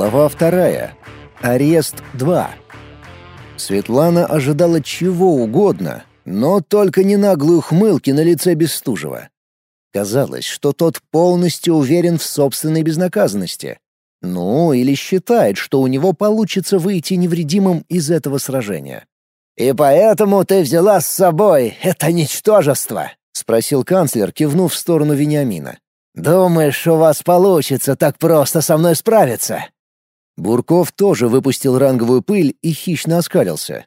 Глава вторая. Арест 2. Светлана ожидала чего угодно, но только не наглую хмылки на лице Бестужева. Казалось, что тот полностью уверен в собственной безнаказанности. Ну, или считает, что у него получится выйти невредимым из этого сражения. «И поэтому ты взяла с собой это ничтожество?» — спросил канцлер, кивнув в сторону Вениамина. «Думаешь, у вас получится так просто со мной справиться?» Бурков тоже выпустил ранговую пыль и хищно оскалился.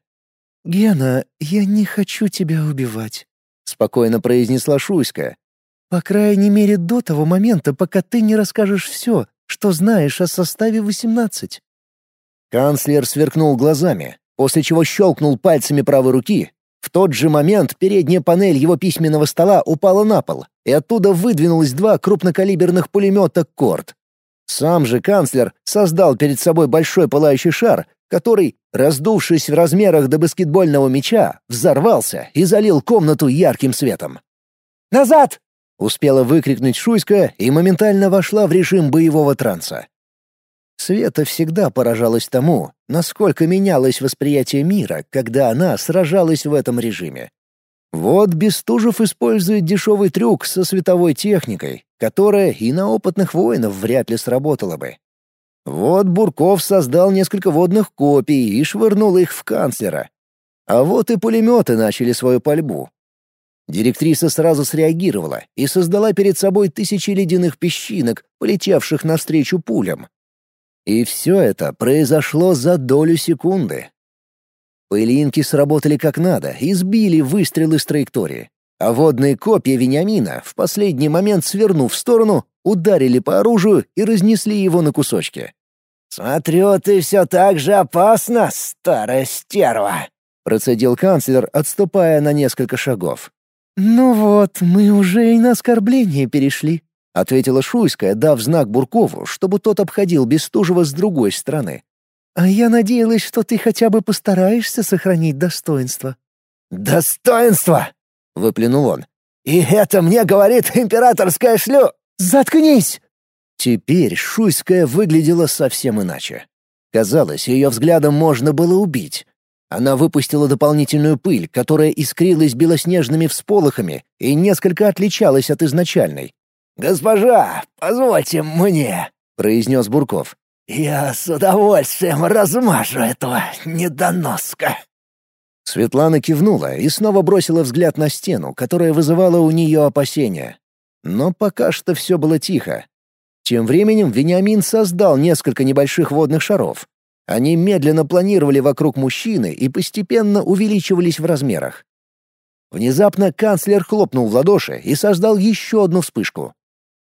«Гена, я не хочу тебя убивать», — спокойно произнесла Шуйская. «По крайней мере, до того момента, пока ты не расскажешь все, что знаешь о составе 18». Канцлер сверкнул глазами, после чего щелкнул пальцами правой руки. В тот же момент передняя панель его письменного стола упала на пол, и оттуда выдвинулось два крупнокалиберных пулемета «Корт». Сам же канцлер создал перед собой большой пылающий шар, который, раздувшись в размерах до баскетбольного мяча, взорвался и залил комнату ярким светом. «Назад!» — успела выкрикнуть Шуйска и моментально вошла в режим боевого транса. Света всегда поражалась тому, насколько менялось восприятие мира, когда она сражалась в этом режиме. Вот Бестужев использует дешевый трюк со световой техникой, которая и на опытных воинов вряд ли сработала бы. Вот Бурков создал несколько водных копий и швырнул их в канцлера. А вот и пулеметы начали свою пальбу. Директриса сразу среагировала и создала перед собой тысячи ледяных песчинок, полетевших навстречу пулям. И все это произошло за долю секунды. Пылинки сработали как надо и сбили выстрелы с траектории. А водные копья Вениамина, в последний момент свернув в сторону, ударили по оружию и разнесли его на кусочки. «Смотрю, ты все так же опасна, старая стерва!» — процедил канцлер, отступая на несколько шагов. «Ну вот, мы уже и на оскорбление перешли», — ответила Шуйская, дав знак Буркову, чтобы тот обходил Бестужева с другой стороны. «А я надеялась, что ты хотя бы постараешься сохранить достоинство». «Достоинство!» — выплюнул он. «И это мне говорит императорская шлю...» «Заткнись!» Теперь Шуйская выглядела совсем иначе. Казалось, ее взглядом можно было убить. Она выпустила дополнительную пыль, которая искрилась белоснежными всполохами и несколько отличалась от изначальной. «Госпожа, позвольте мне», — произнес Бурков. «Я с удовольствием размажу этого недоноска». Светлана кивнула и снова бросила взгляд на стену, которая вызывала у нее опасения. Но пока что все было тихо. Тем временем Вениамин создал несколько небольших водных шаров. Они медленно планировали вокруг мужчины и постепенно увеличивались в размерах. Внезапно канцлер хлопнул в ладоши и создал еще одну вспышку.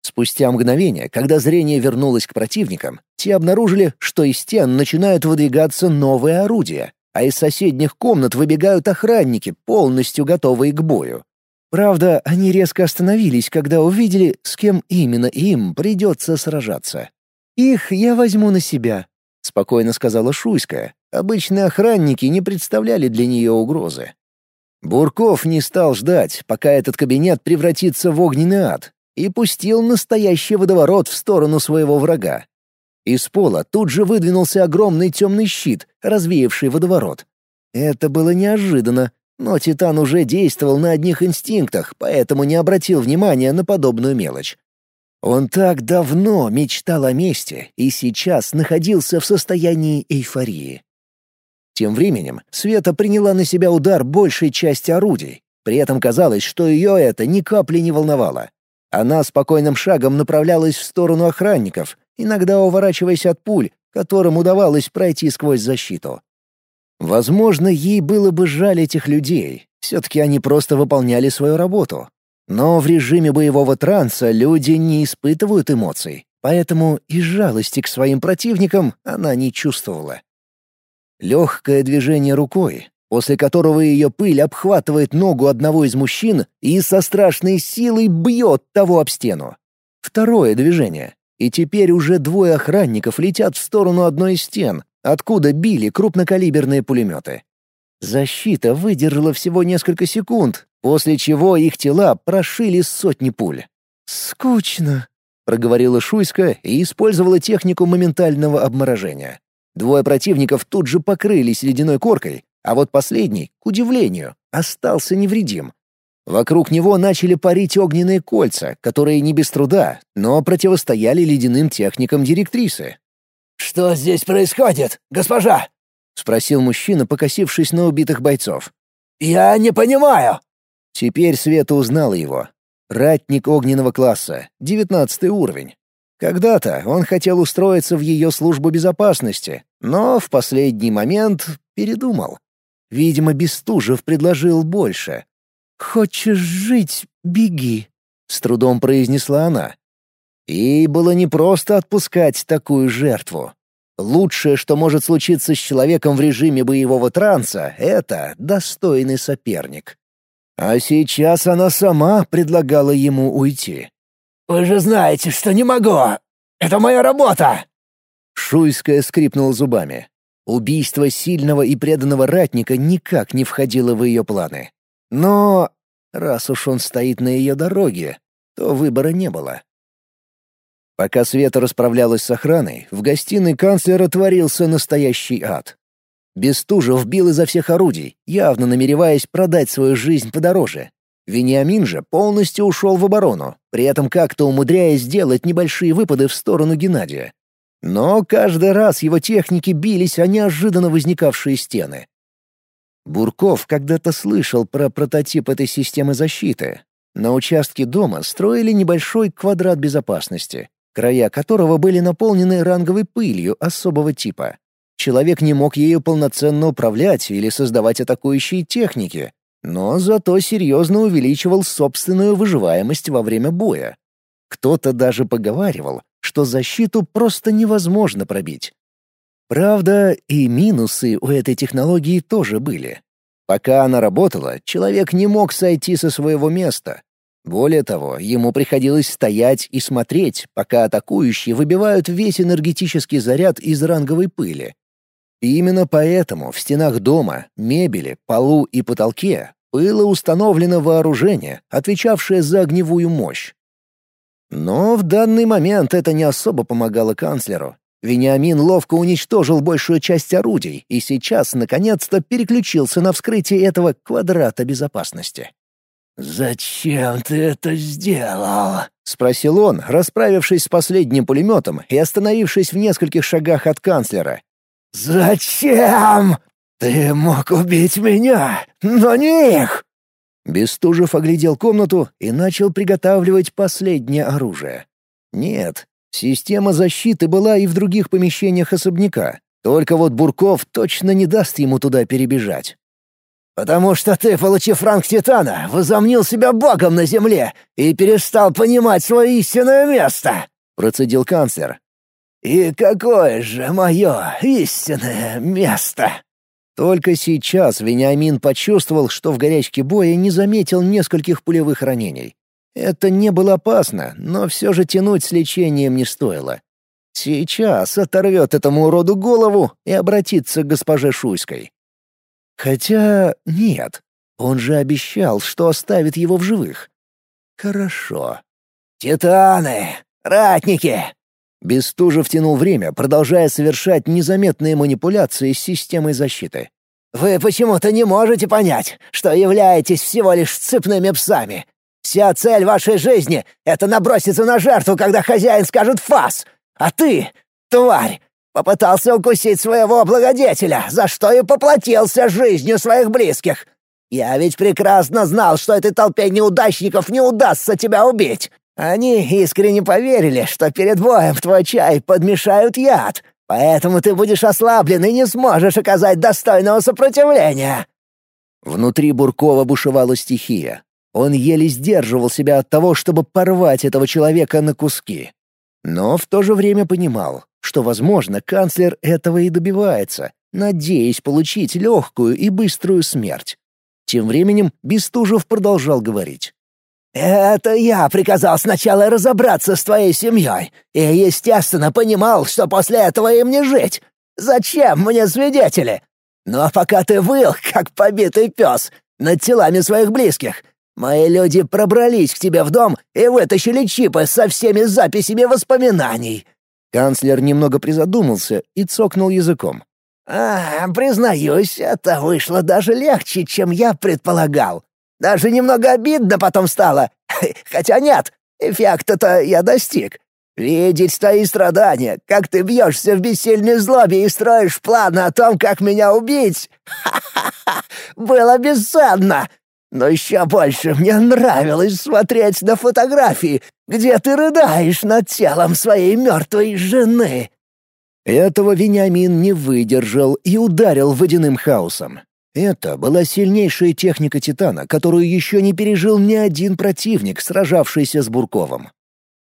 Спустя мгновение, когда зрение вернулось к противникам, те обнаружили, что из стен начинают выдвигаться новые орудия, а из соседних комнат выбегают охранники, полностью готовые к бою. Правда, они резко остановились, когда увидели, с кем именно им придется сражаться. «Их я возьму на себя», — спокойно сказала Шуйская. Обычные охранники не представляли для нее угрозы. Бурков не стал ждать, пока этот кабинет превратится в огненный ад, и пустил настоящий водоворот в сторону своего врага. Из пола тут же выдвинулся огромный темный щит, развеявший водоворот. Это было неожиданно, но Титан уже действовал на одних инстинктах, поэтому не обратил внимания на подобную мелочь. Он так давно мечтал о мести и сейчас находился в состоянии эйфории. Тем временем Света приняла на себя удар большей части орудий. При этом казалось, что ее это ни капли не волновало. Она спокойным шагом направлялась в сторону охранников, иногда уворачиваясь от пуль, которым удавалось пройти сквозь защиту. Возможно, ей было бы жаль этих людей, все-таки они просто выполняли свою работу. Но в режиме боевого транса люди не испытывают эмоций, поэтому и жалости к своим противникам она не чувствовала. Легкое движение рукой, после которого ее пыль обхватывает ногу одного из мужчин и со страшной силой бьет того об стену. Второе движение, и теперь уже двое охранников летят в сторону одной из стен, откуда били крупнокалиберные пулеметы. Защита выдержала всего несколько секунд, после чего их тела прошили сотни пуль. «Скучно», — проговорила Шуйска и использовала технику моментального обморожения. Двое противников тут же покрылись ледяной коркой, а вот последний, к удивлению, остался невредим. Вокруг него начали парить огненные кольца, которые не без труда, но противостояли ледяным техникам директрисы. «Что здесь происходит, госпожа?» — спросил мужчина, покосившись на убитых бойцов. «Я не понимаю!» Теперь Света узнала его. Ратник огненного класса, девятнадцатый уровень. Когда-то он хотел устроиться в ее службу безопасности, но в последний момент передумал. Видимо, Бестужев предложил больше. «Хочешь жить — беги», — с трудом произнесла она. Ей было непросто отпускать такую жертву. Лучшее, что может случиться с человеком в режиме боевого транса, — это достойный соперник. А сейчас она сама предлагала ему уйти. «Вы же знаете, что не могу! Это моя работа!» Шуйская скрипнула зубами. Убийство сильного и преданного ратника никак не входило в ее планы. Но раз уж он стоит на ее дороге, то выбора не было. Пока Света расправлялась с охраной, в гостиной канцлера творился настоящий ад. Бестужев бил изо всех орудий, явно намереваясь продать свою жизнь подороже. Вениамин же полностью ушел в оборону, при этом как-то умудряясь сделать небольшие выпады в сторону Геннадия. Но каждый раз его техники бились о неожиданно возникавшие стены. Бурков когда-то слышал про прототип этой системы защиты. На участке дома строили небольшой квадрат безопасности, края которого были наполнены ранговой пылью особого типа. Человек не мог ею полноценно управлять или создавать атакующие техники, но зато серьезно увеличивал собственную выживаемость во время боя. Кто-то даже поговаривал, что защиту просто невозможно пробить. Правда, и минусы у этой технологии тоже были. Пока она работала, человек не мог сойти со своего места. Более того, ему приходилось стоять и смотреть, пока атакующие выбивают весь энергетический заряд из ранговой пыли, и именно поэтому в стенах дома, мебели, полу и потолке было установлено вооружение, отвечавшее за огневую мощь. Но в данный момент это не особо помогало канцлеру. Вениамин ловко уничтожил большую часть орудий и сейчас, наконец-то, переключился на вскрытие этого квадрата безопасности. «Зачем ты это сделал?» — спросил он, расправившись с последним пулеметом и остановившись в нескольких шагах от канцлера. «Зачем? Ты мог убить меня, но не их!» Бестужев оглядел комнату и начал приготавливать последнее оружие. Нет, система защиты была и в других помещениях особняка, только вот Бурков точно не даст ему туда перебежать. «Потому что ты, получив ранг Титана, возомнил себя богом на земле и перестал понимать свое истинное место», — процедил канцлер. «И какое же мое истинное место?» Только сейчас Вениамин почувствовал, что в горячке боя не заметил нескольких пулевых ранений. Это не было опасно, но все же тянуть с лечением не стоило. Сейчас оторвет этому уроду голову и обратится к госпоже Шуйской. Хотя нет, он же обещал, что оставит его в живых. Хорошо. «Титаны! Ратники! Бестужев тянул время, продолжая совершать незаметные манипуляции с системой защиты. «Вы почему-то не можете понять, что являетесь всего лишь цепными псами. Вся цель вашей жизни — это наброситься на жертву, когда хозяин скажет «фас». А ты, тварь, попытался укусить своего благодетеля, за что и поплатился жизнью своих близких. Я ведь прекрасно знал, что этой толпе неудачников не удастся тебя убить. Они искренне поверили, что перед боем в твой чай подмешают яд, поэтому ты будешь ослаблен и не сможешь оказать достойного сопротивления». Внутри Буркова бушевала стихия. Он еле сдерживал себя от того, чтобы порвать этого человека на куски. Но в то же время понимал, что, возможно, канцлер этого и добивается, надеясь получить легкую и быструю смерть. Тем временем Бестужев продолжал говорить. «Это я приказал сначала разобраться с твоей семьей, и, естественно, понимал, что после этого им не жить. Зачем мне свидетели? Но пока ты выл, как побитый пес, над телами своих близких, Мои люди пробрались к тебе в дом и вытащили чипы со всеми записями воспоминаний». Канцлер немного призадумался и цокнул языком. «А, признаюсь, это вышло даже легче, чем я предполагал. Даже немного обидно потом стало. Хотя нет, эффекта-то я достиг. Видеть твои страдания, как ты бьешься в бессильной злобе и строишь планы о том, как меня убить. Ха-ха-ха! Было бесценно. Но еще больше мне нравилось смотреть на фотографии, где ты рыдаешь над телом своей мертвой жены. Этого Вениамин не выдержал и ударил водяным хаосом. Это была сильнейшая техника Титана, которую еще не пережил ни один противник, сражавшийся с Бурковым.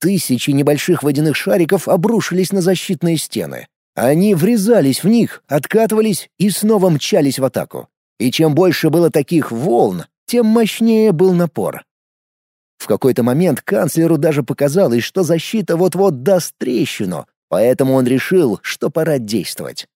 Тысячи небольших водяных шариков обрушились на защитные стены. Они врезались в них, откатывались и снова мчались в атаку. И чем больше было таких волн, тем мощнее был напор. В какой-то момент канцлеру даже показалось, что защита вот-вот даст трещину, поэтому он решил, что пора действовать.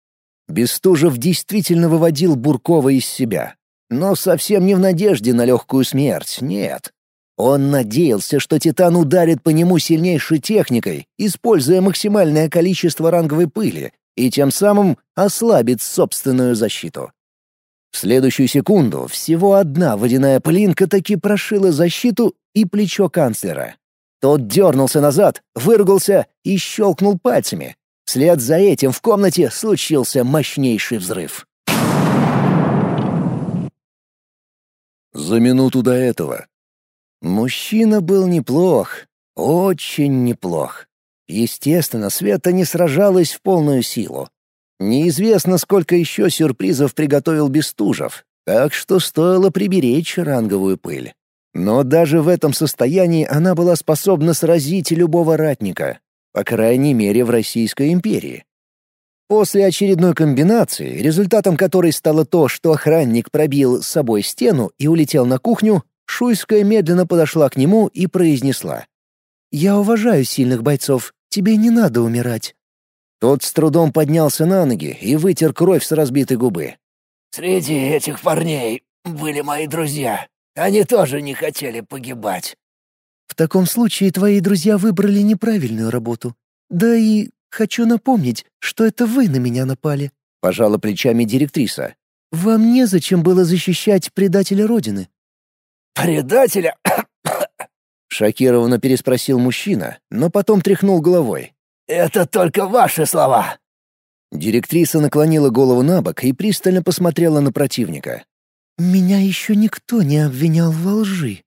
Бестужев действительно выводил Буркова из себя. Но совсем не в надежде на легкую смерть, нет. Он надеялся, что Титан ударит по нему сильнейшей техникой, используя максимальное количество ранговой пыли, и тем самым ослабит собственную защиту. В следующую секунду всего одна водяная пылинка таки прошила защиту и плечо канцлера. Тот дернулся назад, выругался и щелкнул пальцами, Вслед за этим в комнате случился мощнейший взрыв. За минуту до этого. Мужчина был неплох, очень неплох. Естественно, Света не сражалась в полную силу. Неизвестно, сколько еще сюрпризов приготовил Бестужев, так что стоило приберечь ранговую пыль. Но даже в этом состоянии она была способна сразить любого ратника, по крайней мере в Российской империи. После очередной комбинации, результатом которой стало то, что охранник пробил с собой стену и улетел на кухню, Шуйская медленно подошла к нему и произнесла. «Я уважаю сильных бойцов, тебе не надо умирать». Тот с трудом поднялся на ноги и вытер кровь с разбитой губы. «Среди этих парней были мои друзья. Они тоже не хотели погибать. В таком случае твои друзья выбрали неправильную работу. Да и хочу напомнить, что это вы на меня напали. Пожала плечами директриса. Вам незачем было защищать предателя Родины. Предателя? Шокированно переспросил мужчина, но потом тряхнул головой. «Это только ваши слова!» Директриса наклонила голову на бок и пристально посмотрела на противника. «Меня еще никто не обвинял во лжи»,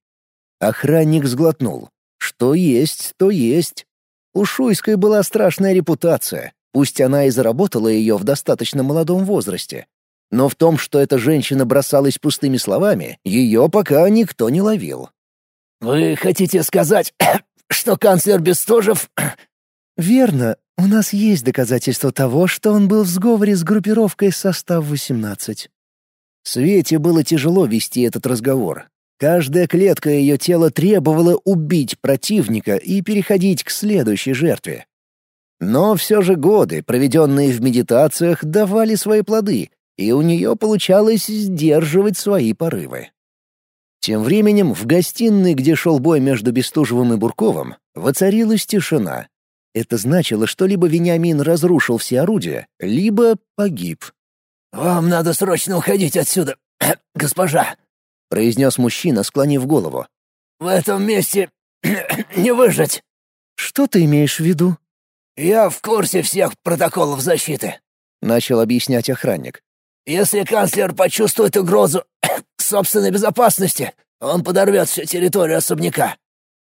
Охранник сглотнул. Что есть, то есть. У Шуйской была страшная репутация, пусть она и заработала ее в достаточно молодом возрасте. Но в том, что эта женщина бросалась пустыми словами, ее пока никто не ловил. «Вы хотите сказать, что канцлер Бестужев...» «Верно. У нас есть доказательства того, что он был в сговоре с группировкой «Состав-18». Свете было тяжело вести этот разговор, Каждая клетка ее тела требовала убить противника и переходить к следующей жертве. Но все же годы, проведенные в медитациях, давали свои плоды, и у нее получалось сдерживать свои порывы. Тем временем в гостиной, где шел бой между Бестужевым и Бурковым, воцарилась тишина. Это значило, что либо Вениамин разрушил все орудия, либо погиб. «Вам надо срочно уходить отсюда, госпожа!» — произнес мужчина, склонив голову. «В этом месте не выжить». «Что ты имеешь в виду?» «Я в курсе всех протоколов защиты», — начал объяснять охранник. «Если канцлер почувствует угрозу собственной безопасности, он подорвет всю территорию особняка.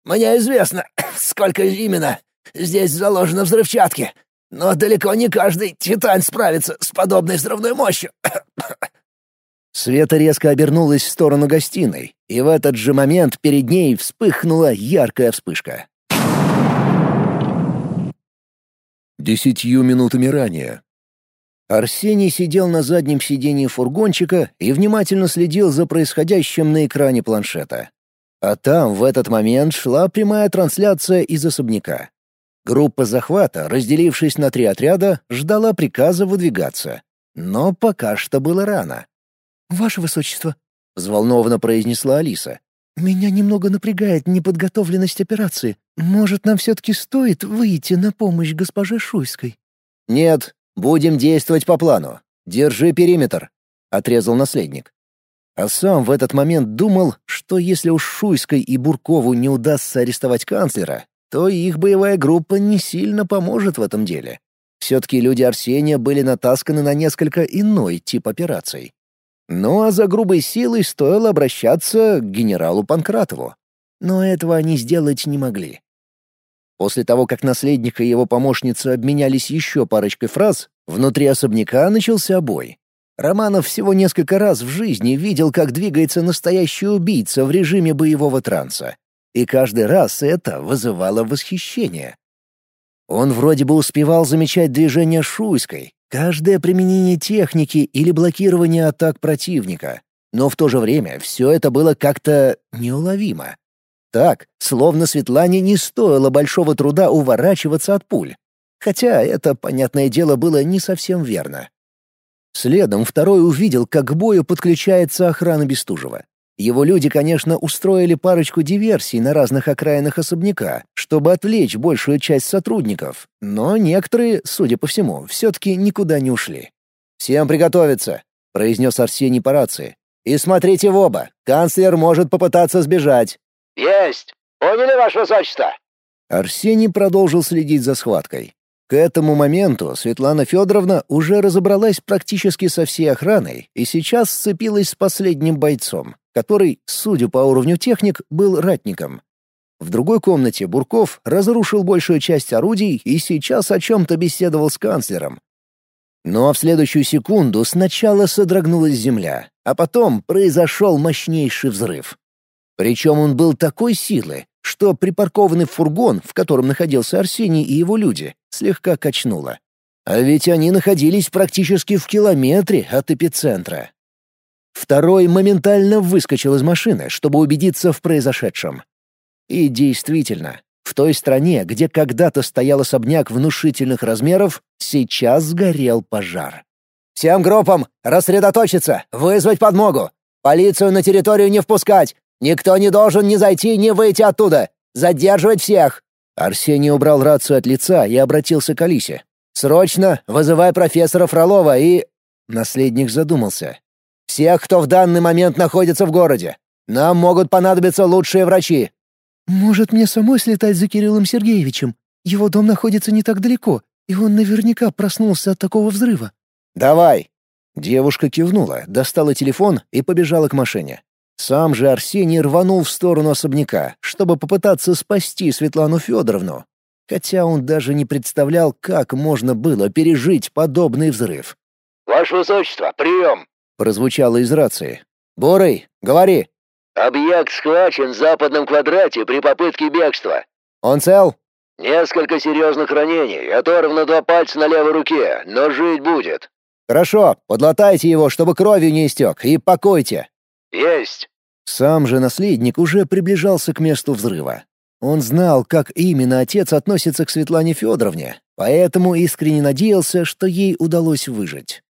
Мне известно, сколько именно здесь заложено взрывчатки, но далеко не каждый титан справится с подобной взрывной мощью. Света резко обернулась в сторону гостиной, и в этот же момент перед ней вспыхнула яркая вспышка. Десятью минутами ранее. Арсений сидел на заднем сиденье фургончика и внимательно следил за происходящим на экране планшета. А там в этот момент шла прямая трансляция из особняка. Группа захвата, разделившись на три отряда, ждала приказа выдвигаться. Но пока что было рано. «Ваше высочество», — взволнованно произнесла Алиса. меня немного напрягает неподготовленность операции. Может, нам все-таки стоит выйти на помощь госпоже Шуйской?» «Нет, будем действовать по плану. Держи периметр», — отрезал наследник. А сам в этот момент думал, что если уж Шуйской и Буркову не удастся арестовать канцлера, то их боевая группа не сильно поможет в этом деле. Все-таки люди Арсения были натасканы на несколько иной тип операций. Ну а за грубой силой стоило обращаться к генералу Панкратову. Но этого они сделать не могли. После того, как наследник и его помощница обменялись еще парочкой фраз, внутри особняка начался бой. Романов всего несколько раз в жизни видел, как двигается настоящий убийца в режиме боевого транса. И каждый раз это вызывало восхищение. Он вроде бы успевал замечать движения Шуйской, каждое применение техники или блокирование атак противника, но в то же время все это было как-то неуловимо. Так, словно Светлане не стоило большого труда уворачиваться от пуль. Хотя это, понятное дело, было не совсем верно. Следом второй увидел, как к бою подключается охрана Бестужева. Его люди, конечно, устроили парочку диверсий на разных окраинах особняка, чтобы отвлечь большую часть сотрудников, но некоторые, судя по всему, все-таки никуда не ушли. «Всем приготовиться», — произнес Арсений по рации. «И смотрите в оба, канцлер может попытаться сбежать». «Есть! Поняли, ваше высочество?» Арсений продолжил следить за схваткой. К этому моменту Светлана Федоровна уже разобралась практически со всей охраной и сейчас сцепилась с последним бойцом, который, судя по уровню техник, был ратником. В другой комнате Бурков разрушил большую часть орудий и сейчас о чем-то беседовал с канцлером. Но в следующую секунду сначала содрогнулась земля, а потом произошел мощнейший взрыв. Причем он был такой силы, что припаркованный фургон, в котором находился Арсений и его люди, слегка качнуло. А ведь они находились практически в километре от эпицентра. Второй моментально выскочил из машины, чтобы убедиться в произошедшем. И действительно, в той стране, где когда-то стоял особняк внушительных размеров, сейчас сгорел пожар. «Всем группам рассредоточиться, вызвать подмогу! Полицию на территорию не впускать! Никто не должен ни зайти, ни выйти оттуда! Задерживать всех!» Арсений убрал рацию от лица и обратился к Алисе. «Срочно вызывай профессора Фролова и...» Наследник задумался. «Всех, кто в данный момент находится в городе. Нам могут понадобиться лучшие врачи». «Может, мне самой слетать за Кириллом Сергеевичем? Его дом находится не так далеко, и он наверняка проснулся от такого взрыва». «Давай». Девушка кивнула, достала телефон и побежала к машине. Сам же Арсений рванул в сторону особняка, чтобы попытаться спасти Светлану Федоровну. Хотя он даже не представлял, как можно было пережить подобный взрыв. «Ваше высочество, прием!» — прозвучало из рации. «Борый, говори!» «Объект схвачен в западном квадрате при попытке бегства». «Он цел?» «Несколько серьезных ранений, оторвано два пальца на левой руке, но жить будет». «Хорошо, подлатайте его, чтобы кровью не истек, и покойте». «Есть!» Сам же наследник уже приближался к месту взрыва. Он знал, как именно отец относится к Светлане Федоровне, поэтому искренне надеялся, что ей удалось выжить.